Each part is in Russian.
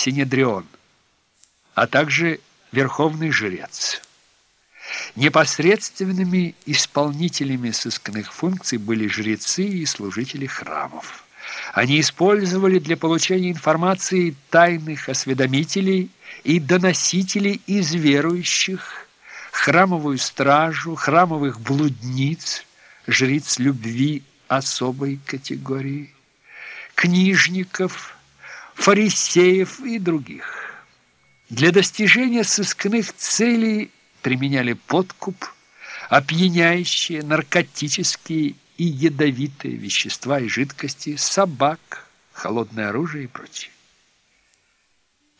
Синедрион, а также верховный жрец. Непосредственными исполнителями сыскных функций были жрецы и служители храмов. Они использовали для получения информации тайных осведомителей и доносителей из верующих, храмовую стражу, храмовых блудниц, жриц любви особой категории, книжников, фарисеев и других. Для достижения сыскных целей применяли подкуп, опьяняющие, наркотические и ядовитые вещества и жидкости, собак, холодное оружие и прочее.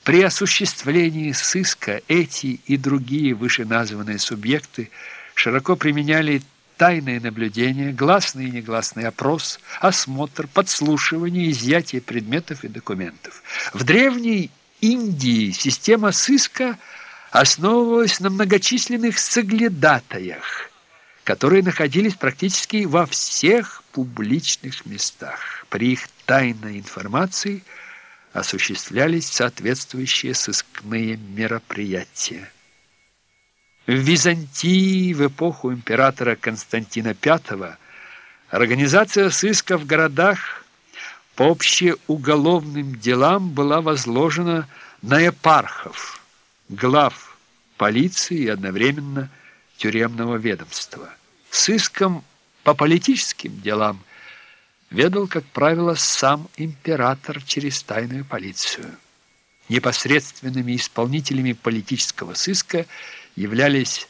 При осуществлении сыска эти и другие вышеназванные субъекты широко применяли тайное наблюдение, гласный и негласный опрос, осмотр, подслушивание, изъятие предметов и документов. В древней Индии система сыска основывалась на многочисленных соглядатаях, которые находились практически во всех публичных местах. При их тайной информации осуществлялись соответствующие сыскные мероприятия. В Византии в эпоху императора Константина V организация сыска в городах по общеуголовным делам была возложена на епархов, глав полиции и одновременно тюремного ведомства. Сыском по политическим делам ведал, как правило, сам император через тайную полицию. Непосредственными исполнителями политического сыска – являлись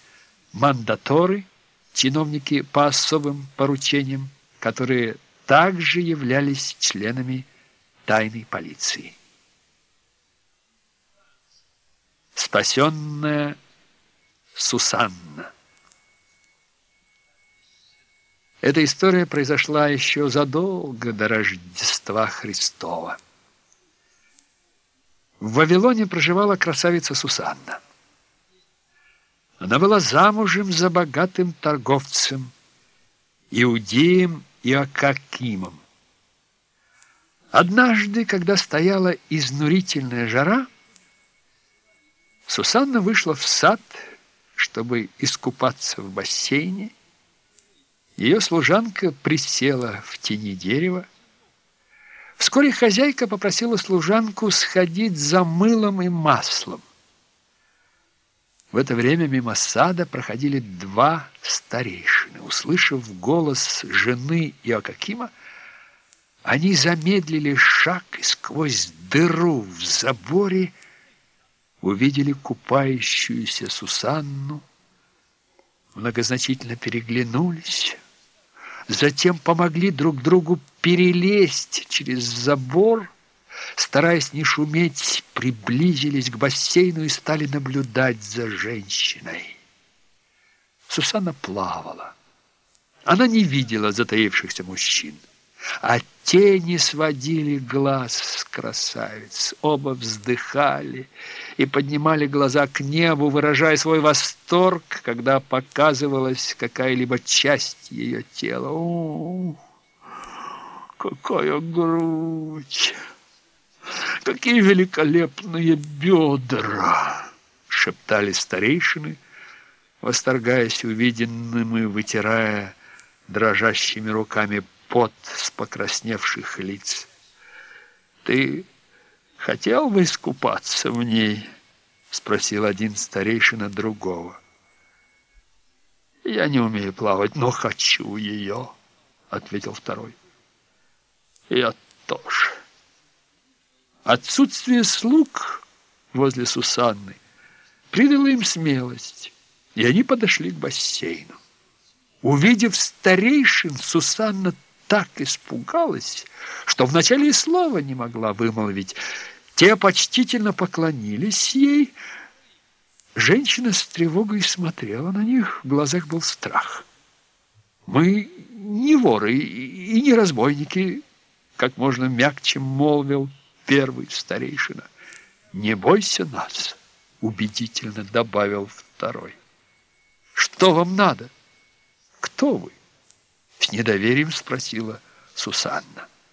мандаторы, чиновники по особым поручениям, которые также являлись членами тайной полиции. Спасенная Сусанна Эта история произошла еще задолго до Рождества Христова. В Вавилоне проживала красавица Сусанна. Она была замужем за богатым торговцем, Иудеем Иоакакимом. Однажды, когда стояла изнурительная жара, Сусанна вышла в сад, чтобы искупаться в бассейне. Ее служанка присела в тени дерева. Вскоре хозяйка попросила служанку сходить за мылом и маслом. В это время мимо сада проходили два старейшины. Услышав голос жены Иоакима, они замедлили шаг и сквозь дыру в заборе увидели купающуюся Сусанну, многозначительно переглянулись, затем помогли друг другу перелезть через забор, стараясь не шуметь, приблизились к бассейну и стали наблюдать за женщиной. Сусанна плавала. Она не видела затаившихся мужчин, а те не сводили глаз с красавиц. Оба вздыхали и поднимали глаза к небу, выражая свой восторг, когда показывалась какая-либо часть ее тела. О, какая грудь! Какие великолепные бедра!» — шептали старейшины, восторгаясь увиденным и вытирая дрожащими руками пот с покрасневших лиц. «Ты хотел бы искупаться в ней?» — спросил один старейшина другого. «Я не умею плавать, но хочу ее», — ответил второй. «Я тоже». Отсутствие слуг возле Сусанны придало им смелость, и они подошли к бассейну. Увидев старейшин, Сусанна так испугалась, что вначале и слова не могла вымолвить. Те почтительно поклонились ей. Женщина с тревогой смотрела на них, в глазах был страх. «Мы не воры и не разбойники», как можно мягче молвил первый старейшина. «Не бойся нас», — убедительно добавил второй. «Что вам надо? Кто вы?» С недоверием спросила Сусанна.